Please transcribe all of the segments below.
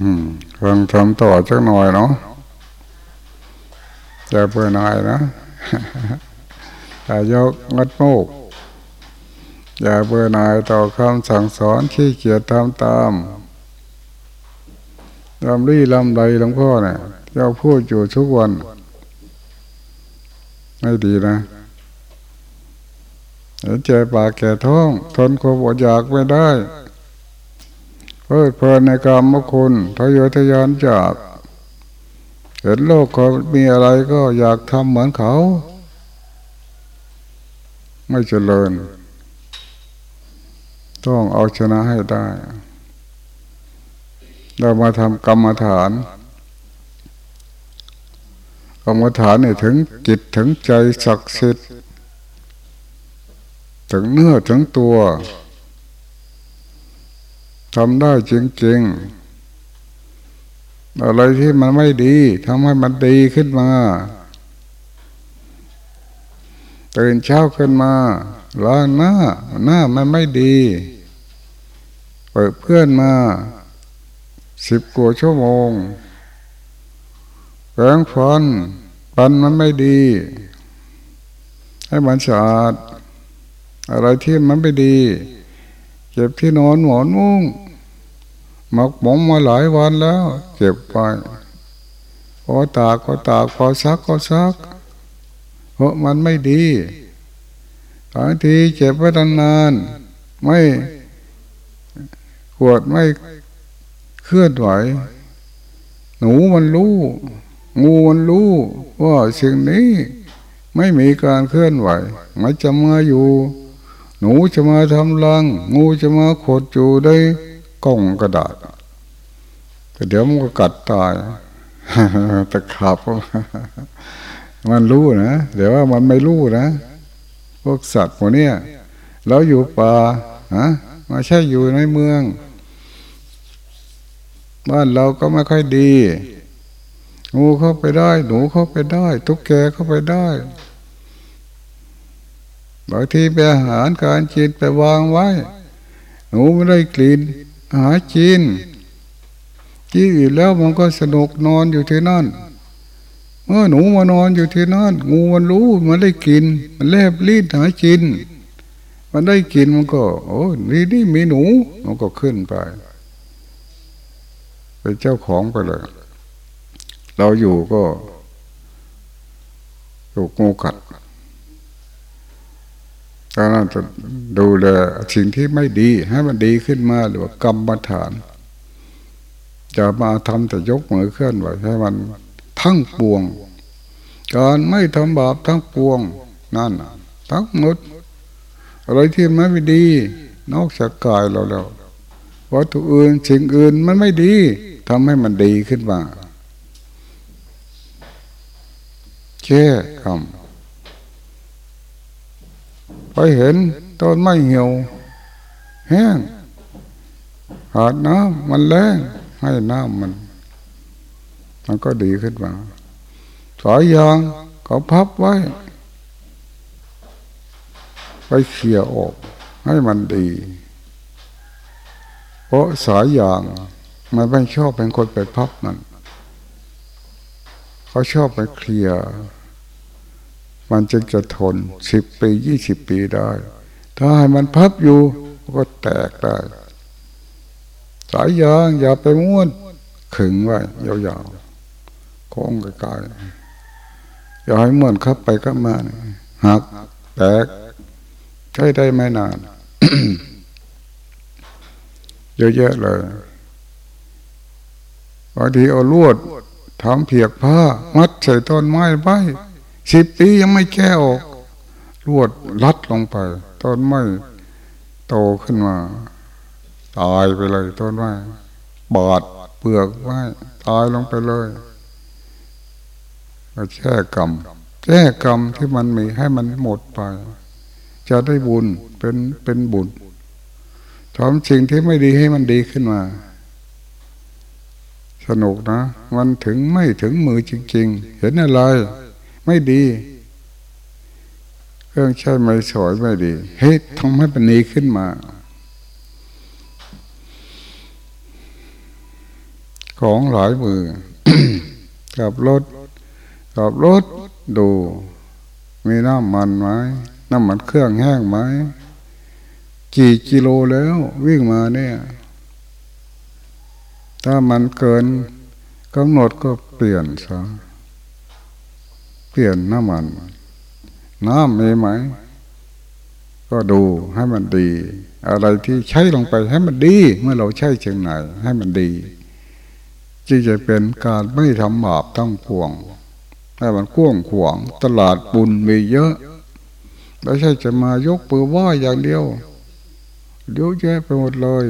อืมฟังทำต่อสักหน่อยเนาะจะเพื่อนายนะอย่ายกงัดโมก อย่าเบื่อหน่ายต่อคำสั่งสอนขี้เกียจทำตามลำรี่ลำไรหลวงพ่อเนี่ยเจ้าพูดอยู่ทุกวัน ไม่ดีนะเห็นใจปากแก่ท้อง ทนความอดอยากไม่ได้ เพิดเพลินในกรรมคุณทะเยอทะยานจาก เห็นโลกเขามีอะไรก็อยากทำเหมือนเขา ไม่เจริญ ต้องเอาชนะให้ได้ เรามาทำกรรมฐาน กรรมฐานเนี่ยถึงจิตถึงใจศักดิ์สิทธิ์ถึงเนื้อถึงตัว ทำได้จริงๆอะไรที่มันไม่ดีทำให้มันดีขึ้นมาตื่นเช้าขึ้นมาล้างหน้า หน้ามันไม่ดีเปิดเพื่อนมาสิบกว่าชั่วโมงแปรงฟันปันมันไม่ดี ให้มันสะอาด อะไรที่มันไม่ดี เก็บที่นอนหมอนมุ้งหมักหมองมาหลายวันแล้ว เก็บไปพอตากก็ตากพอซักก็ซัก เพราะมันไม่ดีบางทีเจ็บไว้นานๆไม่ขวดไม่เคลื่อนไหว หนูมันรู้ งูมันรู้ว่าสิ่งนี้ไม่มีการเคลื่อนไหว มันจะมาอยู่ หนูจะมาทำรัง งูจะมาขดอยู่ได้กล่องกระดาษแต่เดี๋ยวมันก็กัดตายตะขับมันรู้นะเดี๋ยวว่ามันไม่รู้นะ พวกสัตว์พวกนี้เราอยู่ป่าฮะมาใช่อยู่ในเมือง บ้านเราก็ไม่ค่อยดีงูเข้าไปได้ หนูเข้าไปได้ทุกแกเข้าไปได้ บางทีไปอาหารการจิตไปวางไว้ หนูไม่ได้กลิ่นอาหารจีนที่อื่แล้วมันก็สนุกนอนอยู่ที่นั่นเมื่อหนูมานอนอยู่ที่นั่นงูมันรู้มันได้กิน มันแลบลิ้นหากิน มันได้กินมันก็ โอ้นี่นี่มีหนูมันก็ขึ้นไปเป็นเจ้าของไปเลย เราอยู่ก็ถูกงูกัด ก็น่าจะดูแลสิ่งที่ไม่ดีให้มันดีขึ้นมาหรือว่ากรรมฐาน จะมาทำแต่ยกมือเคลื่อนไหวให้มันทั้งปวง การไม่ทำบาปทั้งปวง นั่นทั้งหมดอะไรที่มันไม่ดี นอกจากกายเราแล้ววัตถุอื่นสิ่งอื่นมันไม่ดีทำให้มันดีขึ้นมาแค่คำ ไปเห็นต้นไม้เหี่ยว แห้งหาดน้ำมันแรงให้น้ำมัน มันก็ดีขึ้นมาสายยางเขาพับไว้ ไปเขี่ยออก ให้มันดี เพราะสายยางมันไม่ชอบเป็นคนไปพับมัน เขาชอบไปเคลียร์ มันจึงจะทนสิบปียี่สิบปีได้ ถ้าให้มันพับอยู่ก็แตกได้ สายยางอย่าไปม้วนขึงไว้ยาวๆโค้งไกลๆอย่าให้ม้วนขับไปก็มาหักแตกใช้ได้ไม่นานเยอะๆเลยบางทีเอาลวดทำเพียกผ้า มัดใส่ต้นไม้ไว้ สิบปียังไม่แก้ออกรวดลัดลงไป ต้นไม้โตขึ้นมา ตายไปเลยต้นไม้บาดเปลือกไม้ตายลงไปเลยก็แก้กรรมแก้กรรมที่มันมีให้มันหมดไป จะได้บุญเป็นเป็นบุญทำสิ่งที่ไม่ดีให้มันดีขึ้นมา สนุกนะ มันถึงไม่ถึงมือจริง ๆ เห็นอะไร ไม่ดี เครื่องใช้ไม่สวยไม่ดี เฮ้ยทำให้ปันนี้ขึ้นมา ของหลายมือกับรถกับรถดู มีน้ำมันไหมน้ำมันเครื่องแห้งไหมกี่กิโลแล้ว วิ่งมาเนี่ย ถ้ามันเกินกำหนดก็เปลี่ยนซะ เปลี่ยนน้ำมันน้ำมีไหม ก็ดูให้มันดี อะไรที่ใช้ลงไปให้มันดี เมื่อเราใช้เชิงไหนให้มันดีจึงจะเป็นการไม่ทำบาปทั้งปวงให้มันกว้างขวางตลาดบุญมีเยอะไม่ใช่จะมายกปือว่าอย่างเดียวเดี๋ยวแยะไปหมดเลย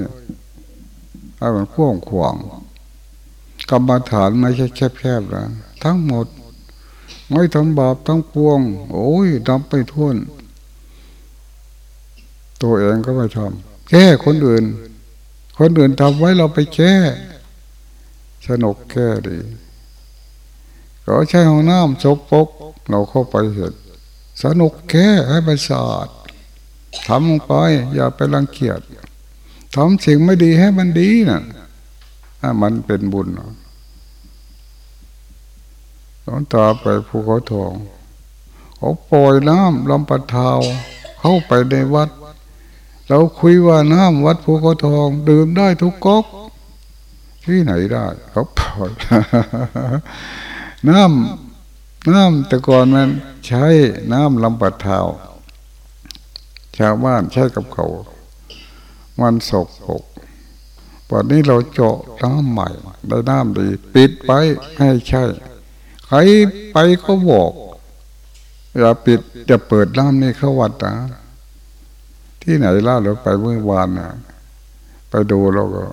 ให้มันกว้างขวางกรรมฐานไม่ใช่แคบๆนะทั้งหมด ไม่ทำบาปทั้งปวง โอ้ยทำไปทุ่นตัวเองก็ไม่ทำแก้คนอื่น คนอื่นทำไว้เราไปแก้สนุกแค่ดีก็ใช้ห้องน้ำสกปก เราเข้าไปเห็นสนุกแค่ให้มันสะอาดทำลงไป อย่าไปรังเกียจทำสิ่งไม่ดีให้มันดีนะถ้ามันเป็นบุญ ตอนต่อไปภูเขาทองเขาปล่อยน้ำลำปะเทาเข้าไปในวัด เราคุยว่าน้ำวัดภูเขาทอง ดื่มได้ทุกก๊อกที่ไหนได้เขาปล่อยน้ำน้ำแต่ก่อนมันใช้น้ำลำปะเทาชาวบ้านใช้กับเขา มันสกปรกวันนี้เราเจาะน้ำใหม่ ได้น้ำดี ปิดไปให้ใช่ ใครไปก็บอก อย่าปิดอย่าเปิดน้ำนี่เข้าวัดนะที่ไหนล่าเราไปเมื่อวานนะไปดูเราก็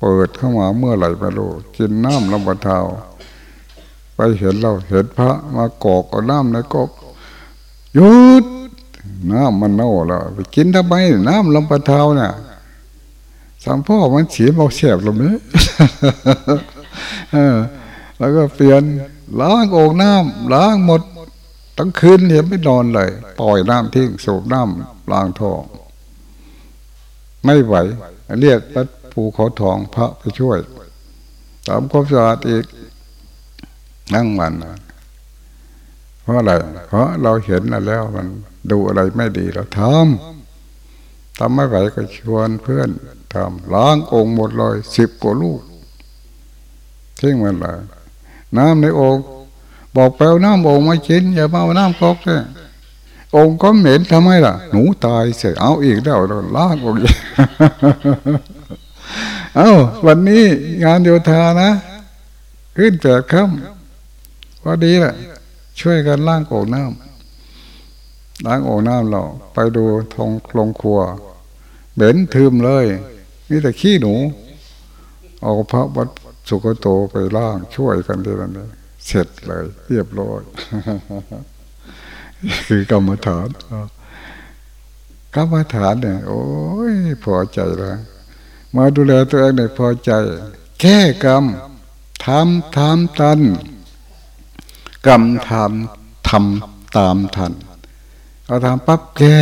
เปิดเข้ามาเมื่อไหร่ไม่รู้กินน้ำลำบะเทาไปเห็นเราเห็นพระมากอกเอาน้ำในกอกหยุดน้ำมันเน่าแล้วไปกินทำไมน้ำลำปะเทาเนี่ยสังพ่อมันเสียเบาแสบลงเลยแล้วก็เปลี่ยน ล้างโอ่งน้ำล้างหมดทั้งคืนเห็นไม่นอนเลย ปล่อยน้ำทิ้งสูบน้ำล้างท่อไม่ไหว เรียกพระภูเขาทองพระไปช่วยทำความสะอาดอีกนั่งมันเพราะอะไร เพราะเราเห็นแล้วมันดูอะไรไม่ดีเราทำทำไม่ไหวก็ชวนเพื่อนทำล้างองค์หมดเลยสิบกว่าลูกทิ้งมันเลย น้ำในองค์บอกแปลน้ำองค์มากินอย่ามาเอาน้ำก๊อกเลยองค์ก็เหม็นทำไมล่ะ หนูตายเสียเอาอีกแล้วเราล้างองค์เอาวันนี้งานโยธานะ ขึ้นแปดค่ำพอดีแหละช่วยกันล้างโอ่งน้ำล้างโอ่งน้ำเราไปดูทงโรงครัวเบ็นทึมเลยมีแต่ขี้หนู เอาพระวัด สุกโตไปล่างช่วยกันทีนั้นเสร็จเลย เรียบร้อยคือกรรมฐานกรรมฐานเนี่ย โอ้ยพอใจแล้วมาดูแลตัวเองเนี่ยพอใจ แก้กรรมทำทำตัน กรรมทำทำตามทันเอาทำปั๊บแก้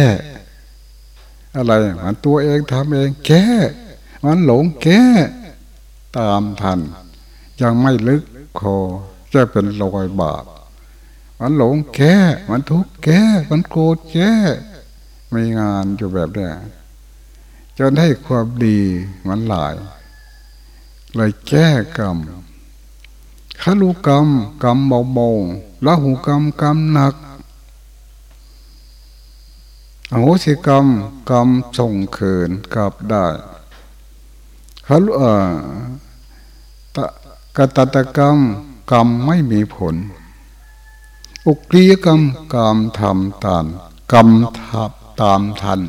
อะไร มันตัวเองทำเอง แก้ มันหลงแก้ ตามทัน ยังไม่ลึกคอจะเป็นรอยบาปมันหลงแก้มันทุกข์แก้มันโกรธแก้มีงานอยู่แบบนี้จนให้ความดีมันหลาย เลยแก้กรรมขลุกรรมกรรมเบาๆละหูกรรมกรรมหนักอโหสิกรรมกรรมส่งเขินกลับได้ ขลุเอ่อกตตกรรมกรรมไม่มีผล อุกรียกรรมกรรมทำตามกรรมทับตามทัน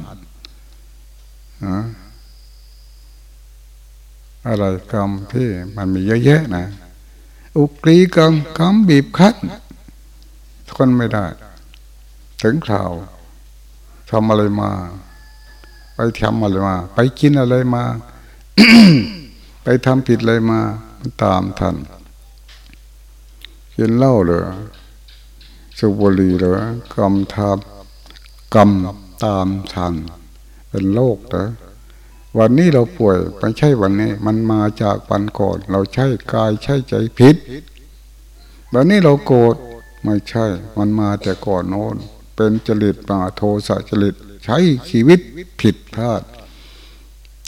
อะไรกรรมที่มันมีเยอะแยะนะ อุกรีกรรมกรรมบีบคั้นทนไม่ได้ ถึงข่าวทำอะไรมา ไปทำอะไรมา ไปกินอะไรมา ไปทำผิดอะไรมาตามทันกินเหล้าเลยสุบุรีเลยกรรมทำกรรมตามทันเป็นโลกนะวันนี้เราป่วยไม่ใช่วันนี้ มันมาจากวันก่อน เราใช้กายใช้ใจผิดวันนี้เราโกรธไม่ใช่ มันมาแต่ก่อนโน้น เป็นจริตมาโทสะจริต ใช้ชีวิตผิดพลาด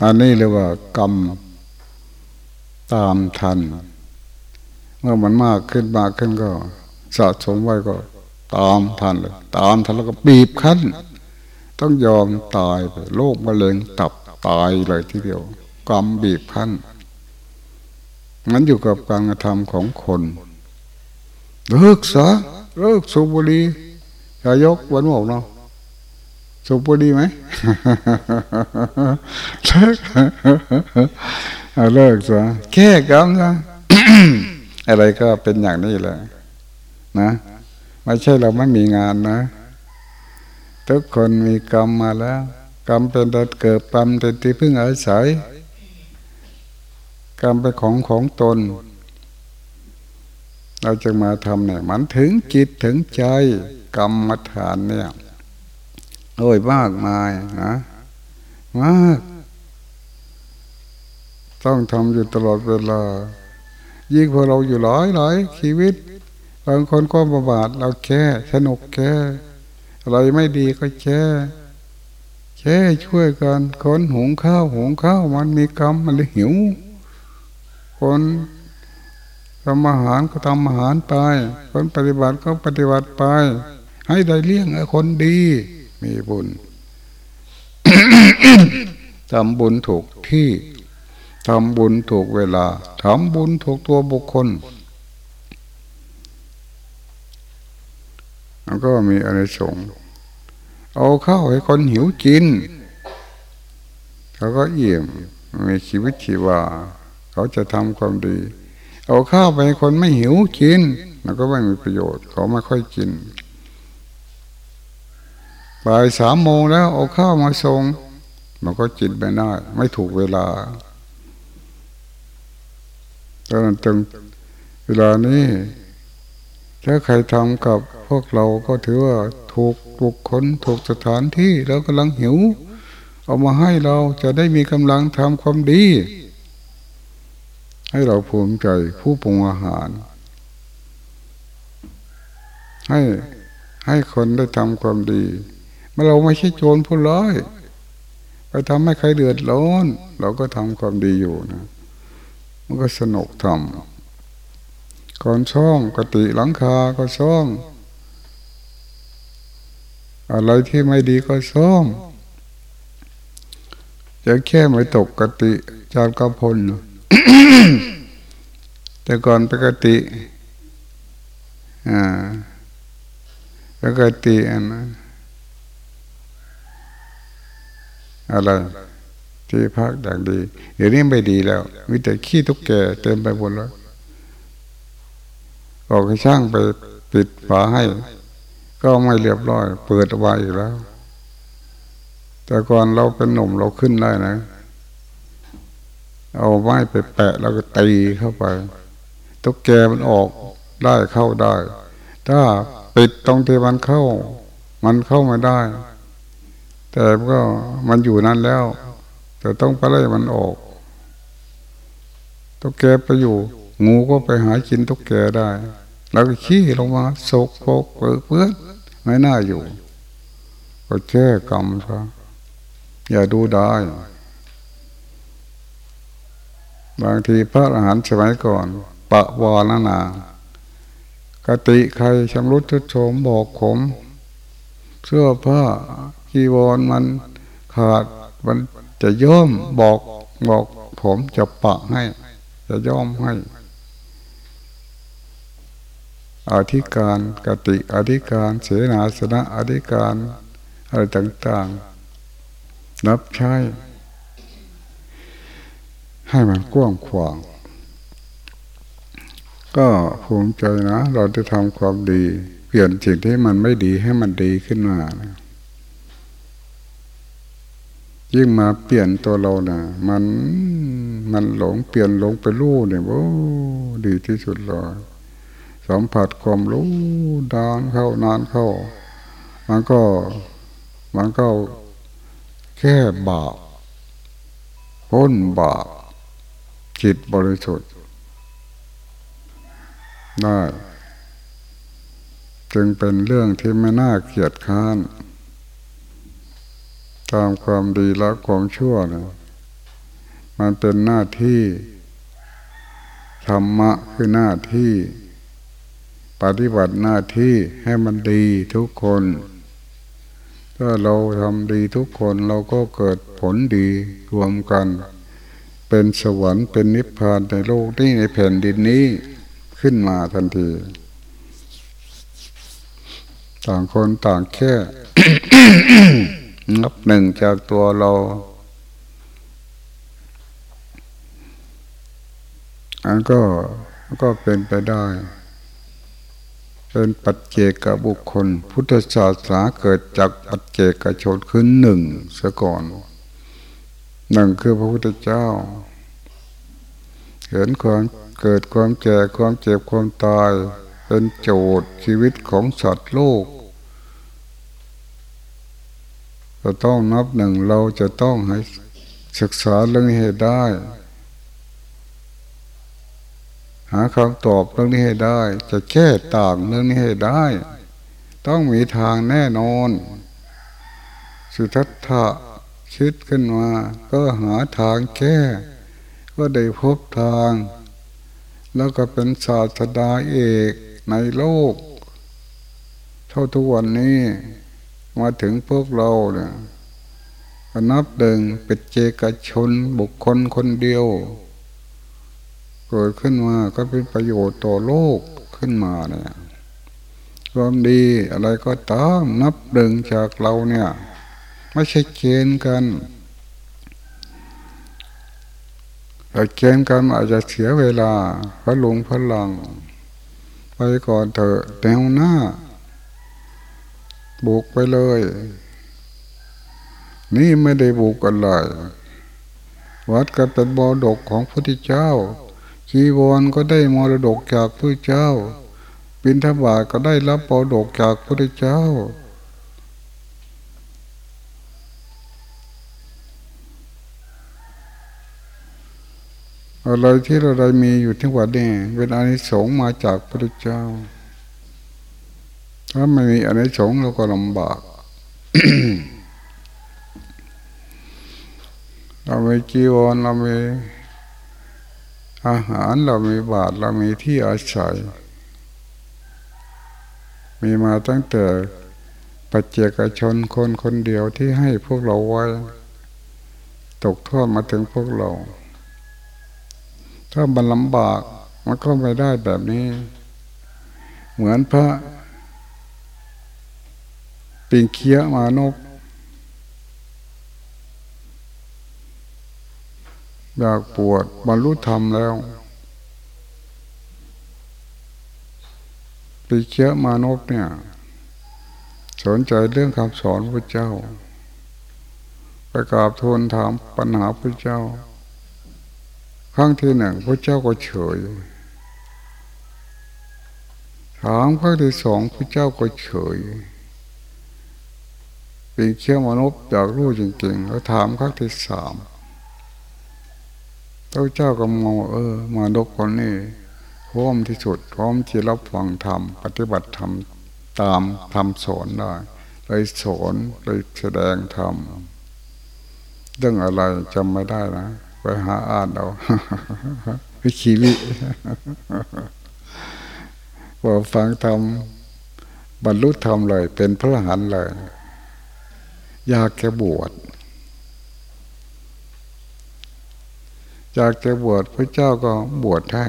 อันนี้เรียกว่ากรรมตามทัน เมื่อมันมากขึ้นมากขึ้นก็สะสมไว้ก็ตามทันเลยตามทันแล้วก็บีบคั้น ต้องยอมตายไปโรคมะเร็งตับตายเลยทีเดียว กรรมบีบคั้นนั้นอยู่กับการกระทำของคนเลิกซะเลิกสูบบุหรี่จะยกวันบอกเนาะ สูบบุหรี่ไหมเลิกเลิกซะแค่กรรมซะอะไรก็เป็นอย่างนี้แหละนะไม่ใช่เราไม่มีงานนะ ทุกคนมีกรรมมาแล้ว กรรมเป็นตัดเกิดกรรมเป็นที่พึ่งอาศัยกรรมเป็นของของตน เราจะมาทำเนี่ยมันถึงจิตถึงใจกรรมฐานเนี่ย โอ้ยมากมายนะมากต้องทำอยู่ตลอดเวลา ยิ่งพอเราอยู่หลายหลายชีวิตบางคนก็ประบาทเราแค่สนุกแค่อะไรไม่ดีก็แค่แค่ช่วยกันคนหุงข้าวหุงข้าวมันมีกรรมมันเลยหิว คนทำอาหารก็ทำอาหารไป คนปฏิบัติก็ปฏิบัติไป ให้ได้เลี้ยงคนดี มีบุญทำบุญถูกที่ทำบุญถูกเวลาทำบุญถูกตัวบุคคลแล้วก็มีอะไรสงเอาข้าวให้คนหิวกินเขาก็เอี่ยมมีชีวิตชีวา เขาจะทำความดี เอาข้าวไปคนไม่หิวกินมันก็ไม่มีประโยชน์ เขาไม่ค่อยกิน บ่ายสามโมงแล้วเอาข้าวมาส่งมันก็กินไม่ได้ไม่ถูกเวลาตอนนั้นจึงเวลานี้ ถ้าใครทำกับพวกเราก็ถือว่าถูกบุคคลถูกสถานที่แล้วกำลังหิว เอามาให้เราจะได้มีกำลังทำความดี ให้เราภูมิใจผู้ปรุงอาหาร ให้ให้คนได้ทำความดี เราไม่ใช่โจรผู้ร้ายไปทำให้ใครเดือดร้อน เราก็ทำความดีอยู่นะ มันก็สนุกทำก่อนช่องกติหลังคาก็ช่อง อะไรที่ไม่ดีก็ซ่อมจะแค่ไม่ตกกติจารกระพลแต่ก่อนปกติ อ่าปกติอันนะ อะไร ที่พักดังดีเดี๋ยวนี้ไม่ดีแล้วมีแต่ขี้ทุกแก่เต็มไปหมดแล้วออกให้ช่างไปปิดฝาให้ ก็ไม่เรียบร้อย เปิดไว้อีกแล้ว แต่ก่อนเราเป็นหนุ่มเราขึ้นได้นะ เอาไม้ไปแปะแล้วก็ตีเข้าไปตุ๊กแกมันออกได้เข้าได้ ถ้าปิดตรงที่มันเข้า มันเข้าไม่ได้ แต่ก็มันอยู่นั่นแล้ว แต่ต้องไปไล่มันออกตุ๊กแกไปอยู่ งูก็ไปหากินตุ๊กแกได้ แล้วก็ขี้ลงมาโศกโปกเปื้อนไม่น่าอยู่ ก็แก้กรรมซะอย่าดูได้บางทีพระอรหันต์สมัยก่อน ปะวรนากติใครชำรุดทุดโฉมบอกผม เสื้อผ้า กีวรมันขาดมันจะย่อมบอกบอกผมจะปะให้ จะย่อมให้อธิการกติอธิการเสนาสนะอธิการอะไรต่างๆ นับใช้ ให้มันกว้างขวาง ก็ภูมิใจนะ เราจะทำความดี เปลี่ยนสิ่งที่มันไม่ดีให้มันดีขึ้นมานะ ยิ่งมาเปลี่ยนตัวเรานะมันมันหลงเปลี่ยนหลงไปรู้เนี่ยโอ้ดีที่สุดเลยสัมผัสความรู้ดานเข้านานเข้า มันก็มันก็แค่บาปพ้นบาปจิตบริสุทธิ์ได้ จึงเป็นเรื่องที่ไม่น่าเกียดค้าน ตามความดีและความชั่วนะมันเป็นหน้าที่ ธรรมะคือหน้าที่ ปฏิบัติหน้าที่ให้มันดีทุกคน ถ้าเราทำดีทุกคนเราก็เกิดผลดีรวมกัน เป็นสวรรค์เป็นนิพพานในโลกนี้ในแผ่นดินนี้ขึ้นมาทันที ต่างคนต่างแค่ นับหนึ่งจากตัวเรา อันก็ก็เป็นไปได้ เป็นปัจเจกบุคคล พุทธศาสนาเกิดจากปัจเจกชนขึ้นหนึ่งซะก่อนหนึ่งคือพระพุทธเจ้า เห็นความเกิดความแก่ความเจ็บความตาย เป็นโจทย์ชีวิตของสัตว์โลก จะต้องนับหนึ่งเราจะต้องให้ศึกษาเรื่องนี้ให้ได้ หาคำตอบเรื่องนี้ให้ได้ จะแก้ต่างเรื่องนี้ให้ได้ ต้องมีทางแน่นอน สุทัศถะคิดขึ้นมา ก็หาทางแก้ ก็ได้พบทาง แล้วก็เป็นศาสดาเอกในโลก เท่าทุกวันนี้ มาถึงพวกเราเนี่ยนับหนึ่งเป็นเจกชนบุคคลคนเดียว เกิดขึ้นมาก็เป็นประโยชน์ต่อโลกขึ้นมาเนี่ยความดีอะไรก็ตามนับหนึ่งจากเราเนี่ย ไม่ใช่เกณฑ์กันแต่เกณฑ์กันอาจจะเสียเวลาพระลงพลัง ไปก่อนเถอะแนวหน้า บุกไปเลย นี่ไม่ได้บุกอะไรวัดก็เป็นบอดกของพระพุทธเจ้าจีวรก็ได้มรดกจากพระเจ้าปินทบาทก็ได้รับบอดกจากพระพุทธเจ้า อะไรที่เราได้มีอยู่ที่วัดนี่เป็นอานิสงส์มาจากพระพุทธเจ้า ถ้าไม่มีอะไรสงเราก็ลำบากเรามีจีวรเรามีอาหารเรามีบาตรเรามีที่อาศัย มีมาตั้งแต่ปัจเจกชนคนคนเดียวที่ให้พวกเราไว้ ตกทอดมาถึงพวกเรา ถ้ามันลำบากมันก็ไม่ได้แบบนี้ เหมือนพระ ปิงเคียมานก อยากปวดบรรลุธรรมแล้วปีเคียมานกเนี่ย สนใจเรื่องคำสอนพระเจ้าไปกราบทูลถามปัญหาพระเจ้า ครั้งที่หนึ่งพระเจ้าก็เฉยถามครั้งที่สองพระเจ้าก็เฉย ปีเชื่อมนุษย์อยากรู้จริงๆแล้วถามครั้งที่สามพระเจ้าก็มองเออมานกคนนี้พร้อมที่สุดพร้อมที่รับฟังธรรมปฏิบัติธรรมตามธรรมสอนได้เลยสอนเลยแสดงธรรมเรื่องอะไรจำไม่ได้นะไปหาอ่านเอาวิชีวิพอฟังธรรมบรรลุธรรมเลย เป็นพระหันเลย อยากจะบวชอยากจะบวชพระเจ้าก็บวชให้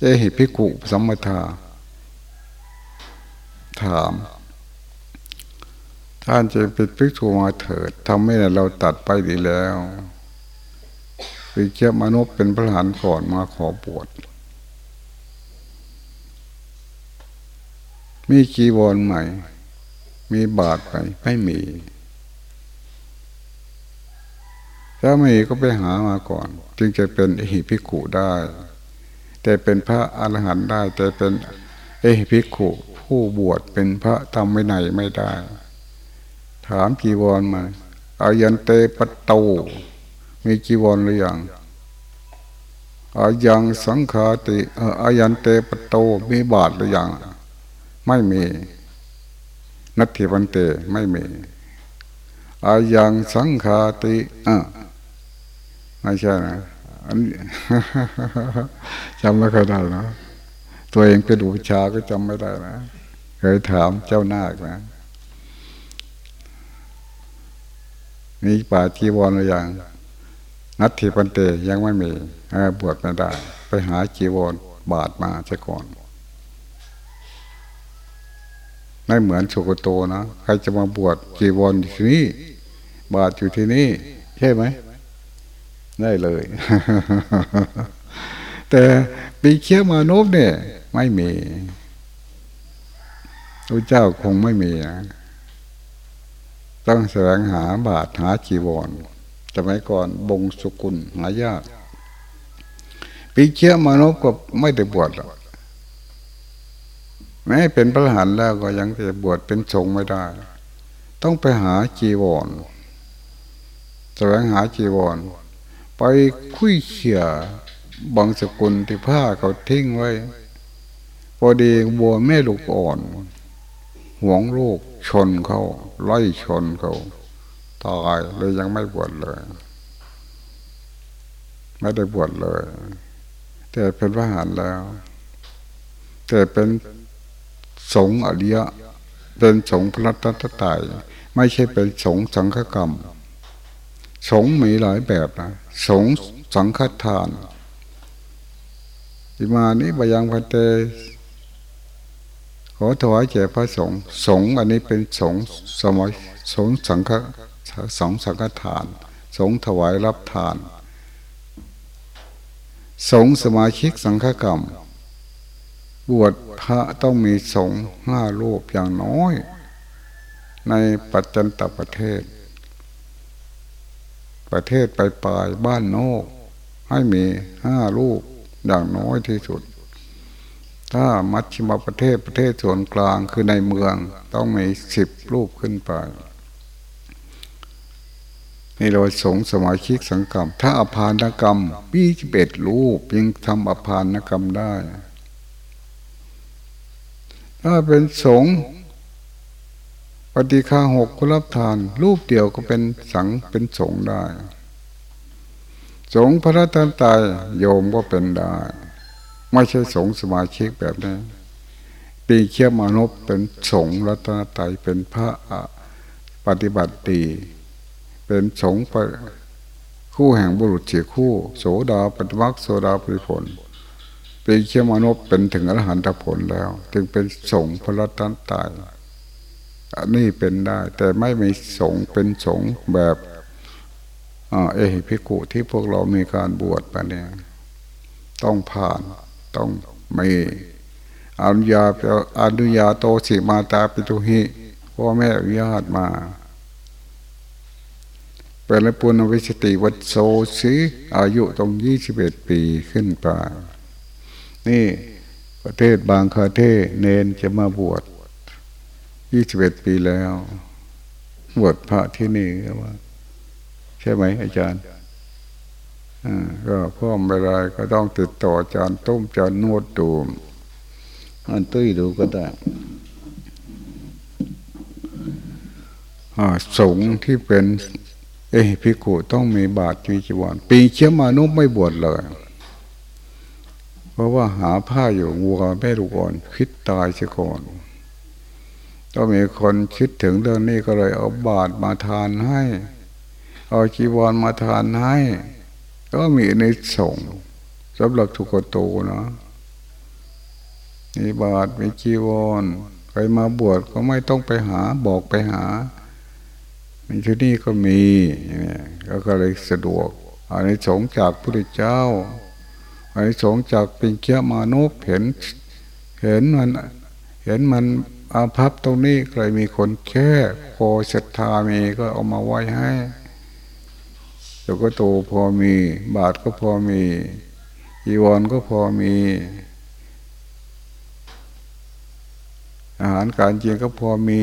เอหิพิกุสัมมทา ถาม ท่านจะเป็นพิกุมาเถิดทำให้เราตัดไปดีแล้วปิเจ้ามนุษย์เป็นพระหานก่อนมาขอบวชมีกีวรใหม่ มีบาทไปไม่มี ถ้าไม่มีก็ไปหามาก่อน จึงจะเป็นเอหิพิขุได้ แต่เป็นพระอรหันต์ได้ แต่เป็นเอหิพิขุผู้บวชเป็นพระทำไม่ไหนไม่ได้ ถามกีวรมาอายันเตปโตมีจีวรหรือยังอายังสังขาติอายันเตปโตมีบาทหรือยังไม่มีนัตถิวันเตไม่มีอายังสังขาติอะ ไม่ใช่นะอันจำไม่ค่อยได้นะตัวเองเป็นอุชาก็จำไม่ได้นะเคยถามเจ้านาคนะมีป่าจีวรหรือยังนัตถิปันเตยังไม่มีบวชไม่ได้ ไปหาจีวรบาทมาซะก่อนไม่เหมือนสุกโตนะ ใครจะมาบวชจีวรอยู่ที่นี่ บาทอยู่ที่นี่ ใช่ไหม ได้เลย แต่ปีเคี้ยมานพเนี่ย ไม่มีพระเจ้าคงไม่มีนะต้องแสวงหาบาทหาจีวรสมัยก่อนบงสุกุลหายากปีเคี้ยมานพก็ไม่ได้บวชหรอกแม้เป็นพระหันแล้วก็ยังจะบวชเป็นสงฆ์ไม่ได้ ต้องไปหาจีวรแสวงหาจีวร คุยเขี่ยบางสกุลที่ผ้าเขาทิ้งไว้ พอดีบัวแม่ลูกอ่อน หวงลูกชนเขาไล่ชนเขาตายเลยยังไม่บวชเลย ไม่ได้บวชเลย แต่เป็นพระหานแล้ว แต่เป็นสงอริยะ เป็นสงพระรัตนตรัยไม่ใช่เป็นสงสังฆกรรม สงมีหลายแบบนะ สงสังฆทานอิมานี้บายังพันเต ขอถวายแก่พระสงฆ์สงอันนี้เป็นสงสมัยสงสังฆสงสังฆทาน สงถวายรับทาน สงสมาชิกสังฆกรรม บวชพระต้องมีสงห้ารูปอย่างน้อย ในปัจจันตประเทศ ประเทศไปปลายบ้านโนกให้มีห้ารูปอย่างน้อยที่สุด ถ้ามัชชิมประเทศประเทศส่วนกลางคือในเมืองต้องมีสิบรูปขึ้นไปนี่เราสงสมาชิกสังกรรม ถ้าอภานกรรมปีสิบเอ็ดรูปยังทำอภานกรรมได้ ถ้าเป็นสง ปฏิฆาหกคุรับทาน รูปเดียวก็เป็นสังเป็นสงได้ สงพระรัตนตายโยมก็เป็นได้ ไม่ใช่สงสมาชิกแบบนี้ปีเคียมานพเป็นสงรัตนตายเป็นพระปฏิบัติดีเป็นสงคู่แห่งบุรุษเสียคู่ โสดาปฏิวักโสดาปริผลป็นเชื่อมนุเป็นถึงอรหันตผลแล้ว จึงเป็นสงพระตัตนตาย อันนี้เป็นได้ แต่ไม่มีสงเป็นสงแบบเอหิพิกุที่พวกเรามีการบวชไปเนี่ยต้องผ่านต้องมีอนุญาอนุญาโตสิมาตาปิทุหิพ่อแม่อนุญาตมาเป็นปุณวิสติวัดโซสีอายุตรงยี่สิบเอ็ดปีขึ้นไป นี่ประเทศบางคาเทเนนจะมาบวช ยี่สิบเอ็ดปีแล้วบวชพระที่นี่ว่า ใช่ไหมอาจารย์ก็พ่อไม่ได้ก็ต้องติดต่ออาจารย์ต้มอาจารย์นวดดูอันตุ้ยดูก็ได้สงที่เป็น เอพิกุต้องมีบาตรจีวรปีเชื้อมานุไม่บวชเลย เพราะว่าหาผ้าอยู่วัวแม่ลูกอ่อนคิดตายเสียก่อน ก็มีคนคิดถึงเรื่องนี้ก็เลยเอาบาตรมาทานให้ เอาจีวรมาทานให้ ก็มีในส่งสำหรับทุกโตนะมีบาตรมีจีวรใครมาบวชก็ไม่ต้องไปหาบอกไปหาในที่นี่ก็มีก็เลยสะดวกอันนี้สงจากพระเจ้าไอ้สงจากปิงเคียมานุเห็น เห็นมันเห็นมัน อาภัพตรงนี้ใครมีคนแค่พอศรัทธามีก็เอามาไว้ให้เดี๋ยวก็โตพอมี บาทก็พอมีอีวอนก็พอมี อาหารการกินก็พอมี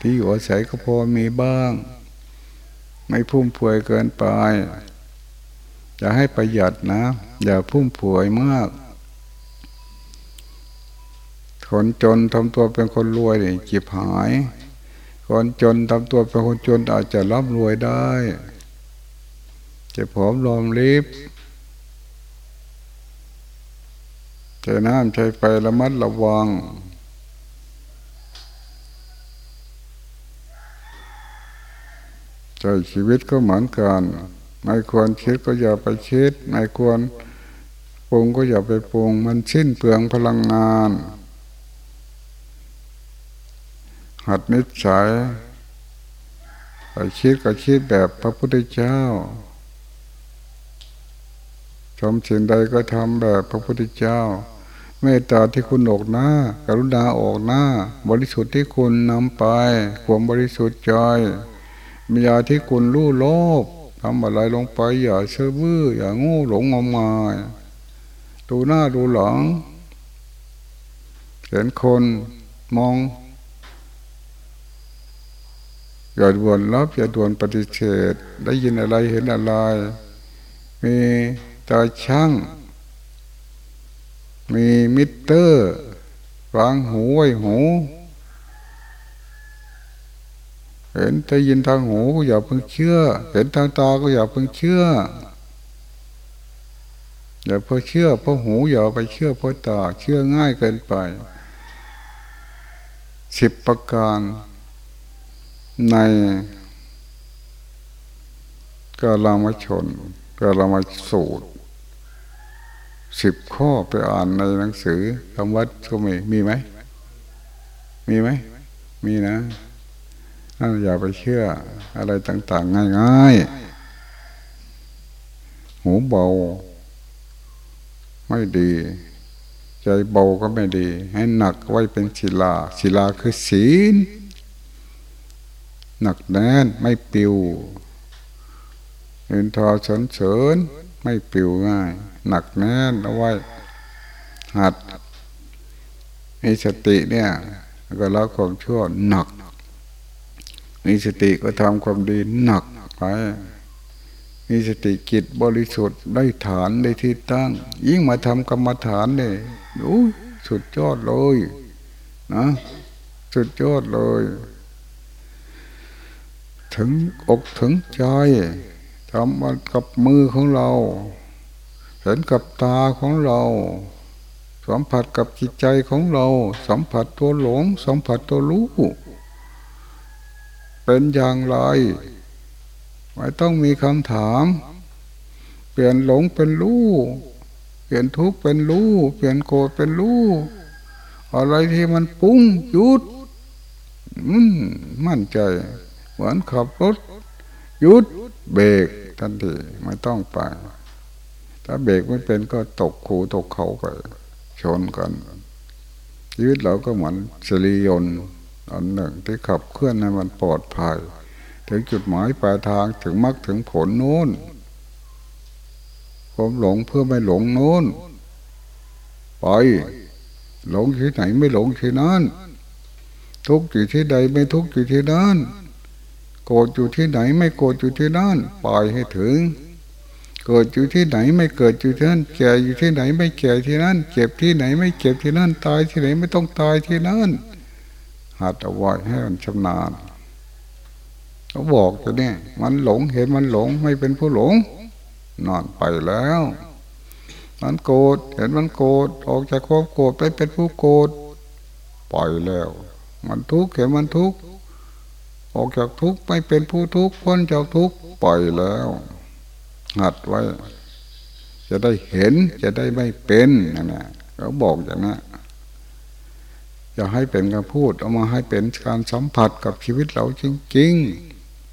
ที่อยู่อาศัยก็พอมีบ้าง ไม่พุ่มพวยเกินไปจะให้ประหยัดนะ อย่าพุ่มผวยมาก คนจนทำตัวเป็นคนรวยนี่จิบหาย คนจนทำตัวเป็นคนจนอาจจะร่ำรวยได้จะผอมรอมริบใช้น้ำใช้ไประมัดระวังใช้ชีวิตก็เหมือนกัน ไม่ควรคิดก็อย่าไปคิด ไม่ควรปรุงก็อย่าไปปรุง มันชิ้นเปลืองพลังงาน หัดนิสัยไปคิดก็คิดแบบพระพุทธเจ้าทำสิ่งใดก็ทำแบบพระพุทธเจ้า เมตตาที่คุณออกหน้า กรุณาออกหน้า บริสุทธิ์ที่คุณนำไปความบริสุทธิ์ใจมียาที่คุณรู้โลภทำอะไรลงไปอย่าเชื่อบื้ออย่างงูหลงงมงายดูหน้าดูหลังเห็นคนมอง อย่าด่วนรับอย่าด่วนปฏิเสธได้ยินอะไรเห็นอะไร มีตาช่าง มีมิเตอร์วางหูไว้หู เห็นได้ยินทางหูก็อย่าเพิ่งเชื่อ เห็นทางตาก็อย่าเพิ่งเชื่ออย่าเพิ่งเชื่อเพราะหูอย่าไปเชื่อเพราะตาเชื่อง่ายเกินไปสิบประการ ในกาลามชนกาลามสูตรสิบข้อไปอ่านในหนังสือคำวัดก็มีมีไหม มีไหม มีนะ อย่าไปเชื่อ อะไรต่าง ๆ ง่าย ๆ หูเบา ไม่ดี ใจเบาก็ไม่ดี ให้หนักไว้เป็นศิลาศิลาคือศีล หนักแน่นไม่ปิวเห็นทอเฉินเฉินไม่ปิวง่าย หนักแน่นเอาไว้ หัดมีสติเนี่ย ก็ละความชั่วหนักมีสติก็ทำความดีหนักไปมีสติจิตบริสุทธิ์ได้ฐานได้ที่ตั้ง ยิ่งมาทำกรรมฐานเนี่ยโอ้สุดยอดเลยนะสุดยอดเลย ถึงอกถึงใจทำมันกับมือของเรา เห็นกับตาของเรา สัมผัสกับจิตใจของเรา สัมผัสตัวหลง สัมผัสตัวรู้เป็นอย่างไร ไม่ต้องมีคำถาม เปลี่ยนหลงเป็นรู้เปลี่ยนทุกข์เป็นรู้เปลี่ยนโกรธเป็นรู้อะไรที่มันปุ้งหยุด อืมมั่นใจ มือนขับรถหยุดเบรกทันทีไม่ต้องไป ถ้าเบรกไม่เป็นก็ตกขูตกเขาไป ชนกันชีวิตเราก็เหมือนสลียนอันหนึ่งที่ขับเคลื่อนให้มันปลอดภัย ถึงจุดหมายปลายทางถึงมรรคถึงผลโน้นผมหลงเพื่อไม่หลงโน้นไป หลงที่ไหนไม่หลงที่นั้นทุกอยู่ที่ใดไม่ทุกอยู่ที่นั้น โกรธอยู่ที่ไหนไม่โกรธอยู่ที่นั้นปล่อยให้ถึง เกิดอยู่ที่ไหนไม่เกิดอยู่ที่นั่นแก่อยู่ที่ไหนไม่แก่ที่นั่นเจ็บที่ไหนไม่เจ็บที่นั่นตายที่ไหนไม่ต้องตายที่นั่นหัดเอาไว้ให้มันชำนาญเขาบอกตัวนี้มันหลงเห็นมันหลงไม่เป็นผู้หลง นอนไปแล้ว มันโกรธเห็นมันโกรธออกจากความโกรธไปเป็นผู้โกรธปล่อยแล้ว มันทุกข์เห็นมันทุกข์ ออกจากทุกข์ไม่เป็นผู้ทุกข์พ้นจากทุกข์ปล่อยแล้วหัดไว้ จะได้เห็นจะได้ไม่เป็นนั่นแหละเขาบอกอย่างนั้นอย่าให้เป็นการพูด เอามาให้เป็นการสัมผัสกับชีวิตเราจริง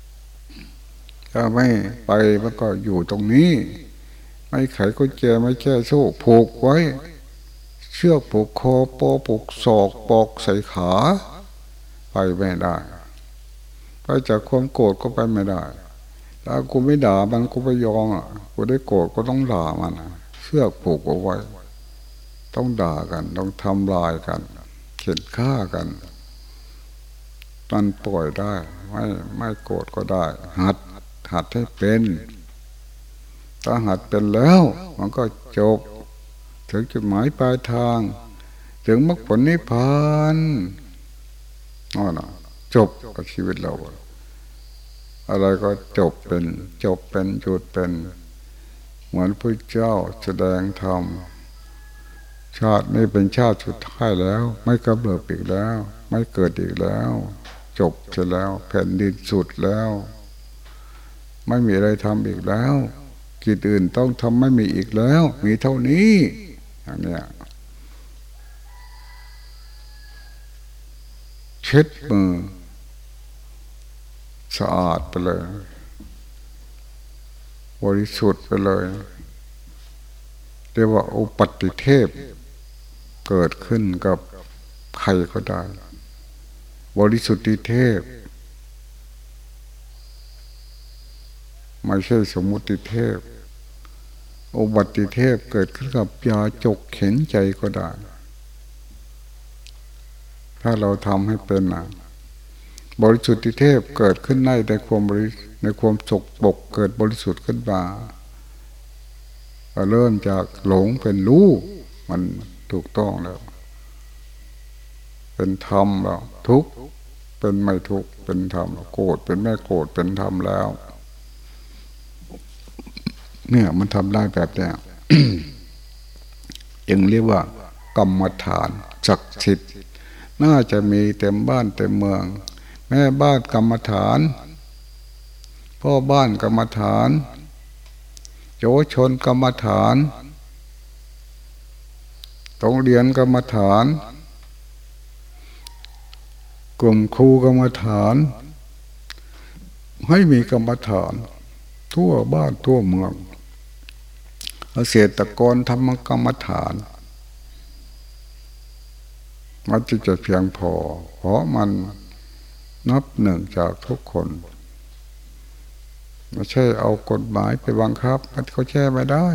ๆถ้าไม่ไปมันก็อยู่ตรงนี้ ไม่ไขก็แจไม่แก้โซ่ผูกไว้ เชือกผูกคอปอผูกศอกปอกใส่ขา ไปไม่ได้ ไปจากความโกรธก็ไปไม่ได้ถ้ากูไม่ด่ามันกูไปยอมอะกูได้โกรธก็ต้องด่ามันเชือกผูกเอาไว้ ต้องด่ากัน ต้องทำลายกัน เข็นฆ่ากันมันปล่อยได้ ไม่ไม่โกรธก็ได้ หัดหัดให้เป็น ถ้าหัดเป็นแล้ว มันก็จบ ถึงจุดหมายปลายทาง ถึงมรรคผลนิพพานนั่นจบกับชีวิตเรา อะไรก็จบเป็น จบเป็นจุดเป็น เหมือนพระเจ้าแสดงธรรมชาตินี้เป็นชาติสุดท้ายแล้ว ไม่กำเริบอีกแล้ว ไม่เกิดอีกแล้ว จบเสร็จแล้ว แผ่นดินสุดแล้ว ไม่มีอะไรทำอีกแล้ว กิจอื่นต้องทำไม่มีอีกแล้ว มีเท่านี้อย่างเนี้ยเช็ดมือ สะอาดไปเลย บริสุทธิ์ไปเลย เรียกว่าอุปติเทพ เกิดขึ้นกับใครก็ได้ บริสุทธิเทพ ไม่ใช่สมมุติเทพ อุบัติเทพเกิดขึ้นกับยาจกเข็นใจก็ได้ ถ้าเราทำให้เป็นนะ บริสุทธิเทพเกิดขึ้นในในความบริในความจกบกเกิดบริสุทธิ์ขึ้นมาเริ่มจากหลงเป็นรู้มันถูกต้องแล้ว เป็นธรรมแล้วทุกเป็นไม่ทุกเป็นธรรมโกรธเป็นไม่โกรธเป็นธรรมแล้ว เนี่ยมันทำได้แบบนี้ยังเรียกว่ากรรมฐานศักดิ์สิทธิ์น่าจะมีเต็มบ้านเต็มเมือง แม่บ้านกรรมฐาน พ่อบ้านกรรมฐานโยชนกรรมฐานต้องเรียนกรรมฐาน กลุ่มครูกรรมฐาน ให้มีกรรมฐาน ทั่วบ้านทั่วเมืองเกษตรกรทำกรรมฐานมันจะจะเพียงพอ เพราะมัน นับหนึ่งจากทุกคนไม่ใช่เอากฎหมายไปบังคับ มันเขาแช่ไม่ได้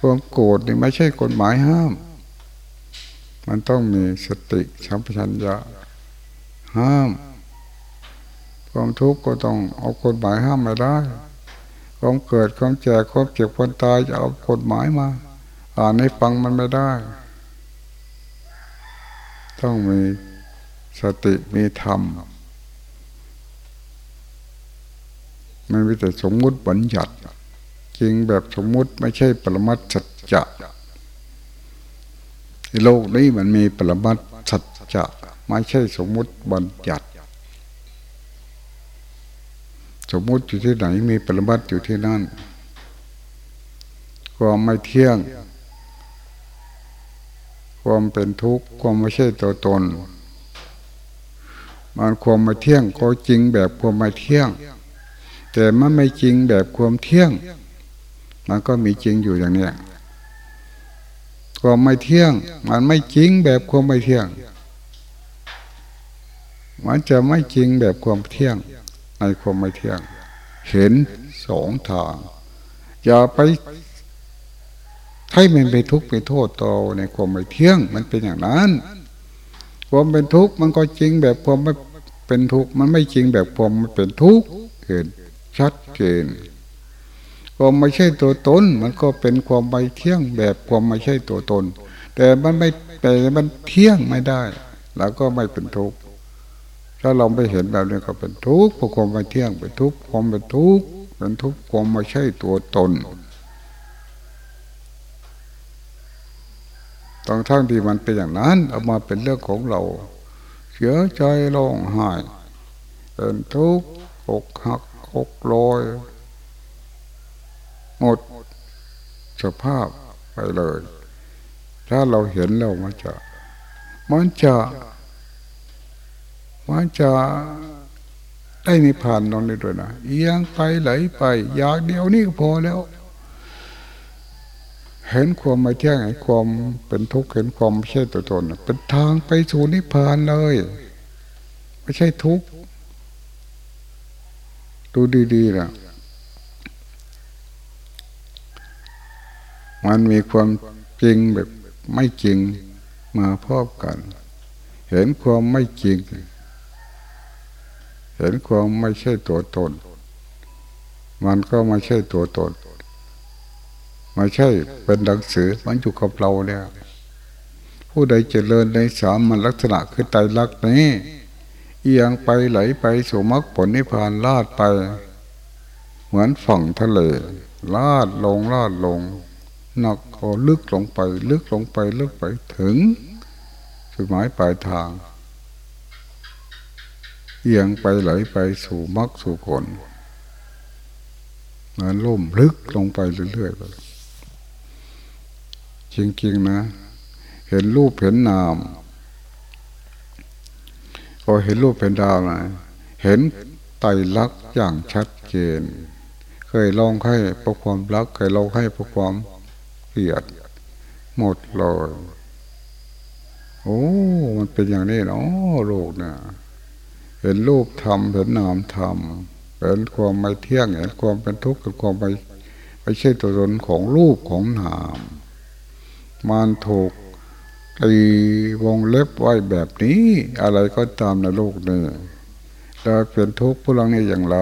ความโกรธนี่ไม่ใช่กฎหมายห้าม มันต้องมีสติชัมพัญญะห้าม ความทุกข์ก็ต้องเอากฎหมายห้ามไม่ได้ความเกิดความแก่ความเจ็บความตายจะเอากฎหมายมา อ่านให้ฟังมันไม่ได้ ต้องมีสติมีธรรมมันมีแต่สมมุติบัญญัติจริงแบบสมมุติไม่ใช่ปรมัตสัจจะโลกนี้มันมีปรมัตสัจจะไม่ใช่สมมุติบัญญัติ สมมุติอยู่ที่ไหนมีปรมัตอยู่ที่นั่นความไม่เที่ยง ความเป็นทุกข์ความไม่ใช่ตัวตน มันความไม่เที่ยงก็จริงแบบความไม่เที่ยง แต่มันไม่จริงแบบความเที่ยง มันก็มีจริงอยู่อย่างเนี้ยความไม่เที่ยง มันไม่จริงแบบความไม่เที่ยง มันจะไม่จริงแบบความเที่ยงในความไม่เที่ยง เห็นสองทางอย่าไป ให้มันไปทุกข์ไปโทษต่อในความไม่เที่ยง มันเป็นอย่างนั้น ความเป็นทุกข์มันก็จริงแบบความไม่เป็นทุกข์มันไม่จริงแบบความไม่เป็นทุกข์เห็นชัดเจนความไม่ใช่ตัวตน มันก็เป็นความไม่เที่ยงแบบความไม่ใช่ตัวตน แต่มันไม่แต่มันเที่ยงไม่ได้ แล้วก็ไม่เป็นทุกข์ถ้าเราไปเห็นแบบนี้ก็เป็นทุกข์เพราะความไม่เที่ยงเป็นทุกข์ความเป็นทุกข์เป็นทุกข์ความไม่ใช่ตัวตน ตอนทั้งที่มันเป็นอย่างนั้น เอามาเป็นเรื่องของเรา เสียใจร้องไห้เป็นทุกข์อกหักอกลอยหมดสภาพไปเลย ถ้าเราเห็นเรามันจะ มันจะมันจะได้นิพพานนอนได้ด้วยนะเอียงไปไหลไป อยากเดียวนี่ก็พอแล้ว เห็นความไม่เที่ยงเห็นความเป็นทุกข์เห็นความไม่ใช่ตัวตน เป็นทางไปสู่นิพพานเลย ไม่ใช่ทุกข์ดูดีๆนะมันมีความจริงแบบไม่จริงมาพบกัน เห็นความไม่จริง เห็นความไม่ใช่ตัวตน มันก็ไม่ใช่ตัวตน ไม่ใช่เป็นหนังสือมันอยู่กับเราเนี่ย ผู้ใดเจริญในสามมันลักษณะคือไตรลักษณ์นี้ เอียงไปไหลไปสู่มรรคผลนิพพานลาดไป เหมือนฝั่งทะเลลาดลงลาดลงหนักก็ลึกลงไป ลึกลงไปลึกไปถึงจุดหมายปลายทาง เอียงไปไหลไปสู่มรรคสู่ผลเหมือนล่มลึกลงไปเรื่อยๆไป จริงๆนะ เห็นรูปเห็นนามพอเห็นรูปเห็นดาวนะเห็นไตรลักษณ์อย่างชัดเจน เคยลองให้ประความรัก เคยลองให้ประความเกลียด หมดเลยโอ้ มันเป็นอย่างนี้เนาะโลกเนี่ยเห็นรูปธรรมเห็นนามธรรมเห็นความไม่เที่ยงเห็นความเป็นทุกข์เห็นความไม่ไม่ใช่ตัวตนของรูปของนาม มันถูกไอ้วงเล็บไว้แบบนี้ อะไรก็ตามในโลกนี้เราเป็นทุกข์พลังนี้อย่างไร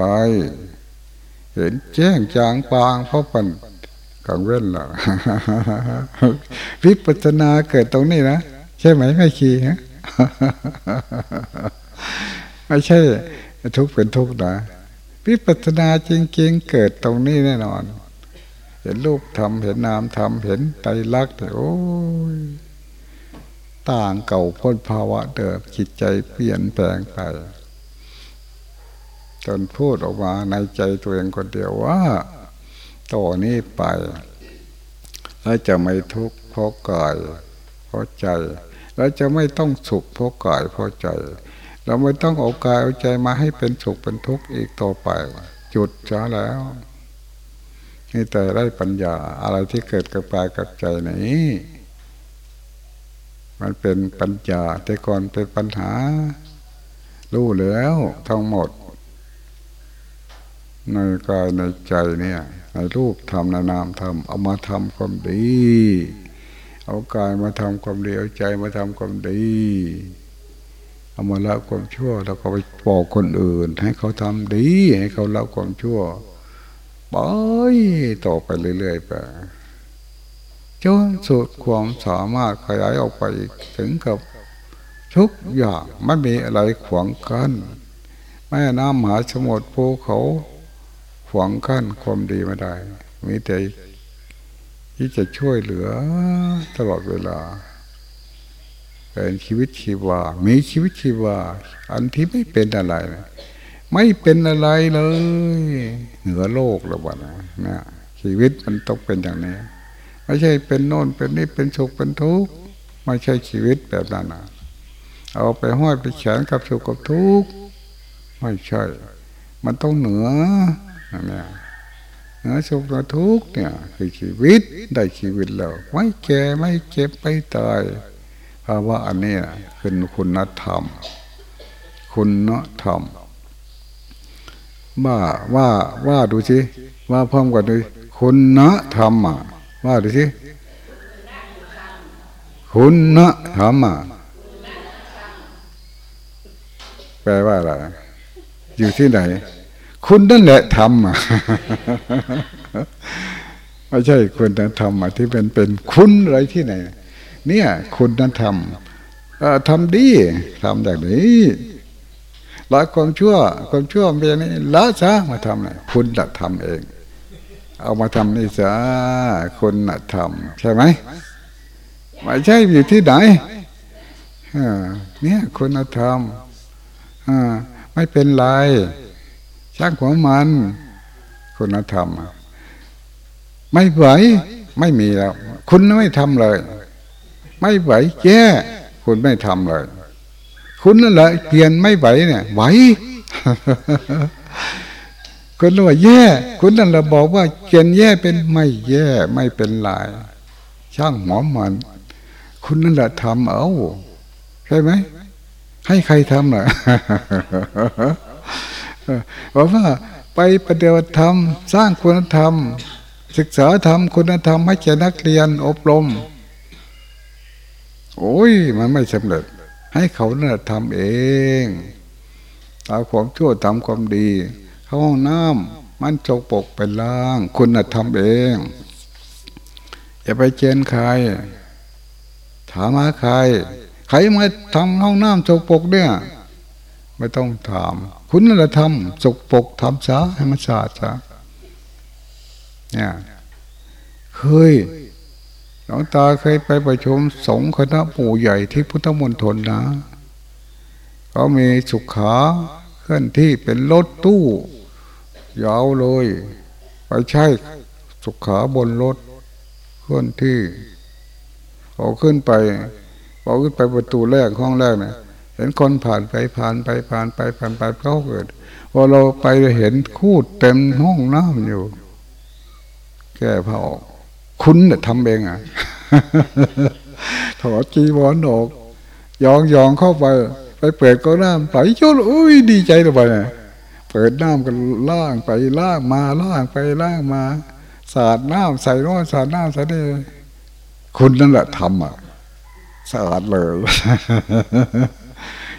เห็นแจ้งจางปางเพราะปันกังเว้นละวิปัสนาเกิดตรงนี้นะ ใช่ไหมไม่ขี้ฮะไม่ใช่ ทุกข์เป็นทุกข์นะวิปัสนาจริง ๆ เกิดตรงนี้แน่นอน เห็นรูปทำเห็นนามทำเห็นไตรลักษณ์โอ้ยต่างเก่าพ้นภาวะเดิมจิตใจเปลี่ยนแปลงไป จนพูดออกมาในใจตัวเองคนเดียวว่าต่อนี้ไปแล้วจะไม่ทุกข์เพราะกายเพราะใจ แล้วจะไม่ต้องสุขเพราะกายเพราะใจ เราไม่ต้องเอากายเอาใจมาให้เป็นสุขเป็นทุกข์อีกต่อไป จุดจ้าแล้ว นี่แต่ได้ปัญญาอะไรที่เกิดกับกายกับใจนี้ มันเป็นปัญญาแต่ก่อนเป็นปัญหา รู้แล้วทั้งหมด ในกายในใจเนี่ยในรูปทำในนามทำเอามาทำความดี เอากายมาทำความดีเอาใจมาทำความดีเอามาละความชั่ว แล้วก็ไปบอกคนอื่น ให้เขาทำดี ให้เขาละความชั่ว ไปต่อไปเรื่อยๆไปจนสุดความสามารถขยายออกไปถึงกับทุกอย่างไม่มีอะไรขวางกัน้นแม่น้ำมหาสมุทรภูเขาขวางกั้นความดีไม่ได้ มีแต่ที่จะช่วยเหลือตลอดเวลา เป็นชีวิตชีวา มีชีวิตชีวา อันที่ไม่เป็นอะไรนะ ไม่เป็นอะไรเลย เหนือโลกแล้วบ้านะชีวิตมันต้องเป็นอย่างนี้ ไม่ใช่เป็นโน่นเป็นนี่เป็นสุขเป็นทุกข์ไม่ใช่ชีวิตแบบนั้นนะเอาไปห้อยไปแขนกับสุขกับทุกข์ไม่ใช่ มันต้องเหนือเนี่ยเหนือสุขกับทุกข์เนี่ยคือชีวิตได้ชีวิตแล้วไม่แก่ไม่เจ็บไม่ตายเพราะว่าอันนี้คือคุณธรรม คุณธรรม ว่าว่าว่าดูสิว่าพร้อมกันดูคุณนะธรรมอะว่าดูสิคุณนะธรรมะแปลว่าอะไรอยู่ที่ไหน คุณนั่นแหละธรรมอะไม่ใช่คุณนั่นธรรมอะที่เป็นเป็นคุณอะไรที่ไหน เนี่ย คุณนั่นธรรมทำดีทำอย่างนี้ ละความชั่ว ความชั่วเป็นนี้ละซะมาทำเลยคุณละทำเอง เอามาทำนี่ซะคุณละทำใช่ไหมไม่ใช่อยู่ที่ไหนเนี่ยคุณธรรมไม่เป็นไรช่างของมัน คุณธรรม ไม่ไหวไม่มีแล้ว คุณไม่ทำเลย ไม่ไหวแย่คุณไม่ทำเลย คุณนั่นแหละเปลี่ยนไม่ไหวเนี่ยไหวคุณรู้ว่าแย่ คุณนั่นแหละบอกว่าเปลี่ยนแย่เป็นไม่แย่ไม่เป็นลาย ช่างหมอมัน คุณนั่นแหละทำเอาใช่ไหมให้ใครทำล่ะบอกว่าไปปฏิบัติธรรม สร้างคุณธรรม ศึกษาธรรมคุณธรรมให้แก่นักเรียนอบรม โอ้ย มันไม่สำเร็จ ให้เขาเนี่ยทำเองเอาความชั่วทำความดี เข้าห้องน้ำมันจกปกไปล้าง คุณน่ะทำเอง อย่าไปเจนใคร ถามหาใคร ใครมาทำห้องน้ำจกปกเนี่ย ไม่ต้องถาม คุณน่ะทำจกปกทำซะให้มันสะอาดซะเนี่ยเคย ลวงตาเคยไปประชุมสงฆ์คณะปู่ใหญ่ที่พุทธมณฑลนะเขามีสุขาเคลื่อนที่เป็นรถตู้ยาวเลย ไปใช้สุขาบนรถเคลื่อนที่พอขึ้นไปพอขึ้นไปประตูแรกห้องแรกเนี่ยเห็นคนผ่านไปผ่านไปผ่านไปผ่านไปเขาเกิดพอเราไปเห็นคูดเต็มห้องน้ำอยู่ แก้ผ้าออก คุณเนี่ยทำเองอะถอดจีวรออกยองยองเข้าไป ไปเปิดก็น้ำไปโยนอุ้ยดีใจเลยไปเนี่ยเปิดน้ำกันล่างไปล่างมาล่างไปล่างมา สาดน้ำใส่ร้อนสาดน้ำใส่นี่คุณนั่นแหละทำอะสะอาดเลย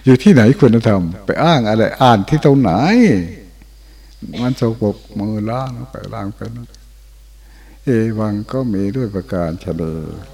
อยู่ที่ไหนคุณธรรม ไปอ้างอะไร อ่านที่ตรงไหน มันสกปรกมือล้างไปล้างไปน เอวังก็มีด้วยประการเฉลย